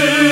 you.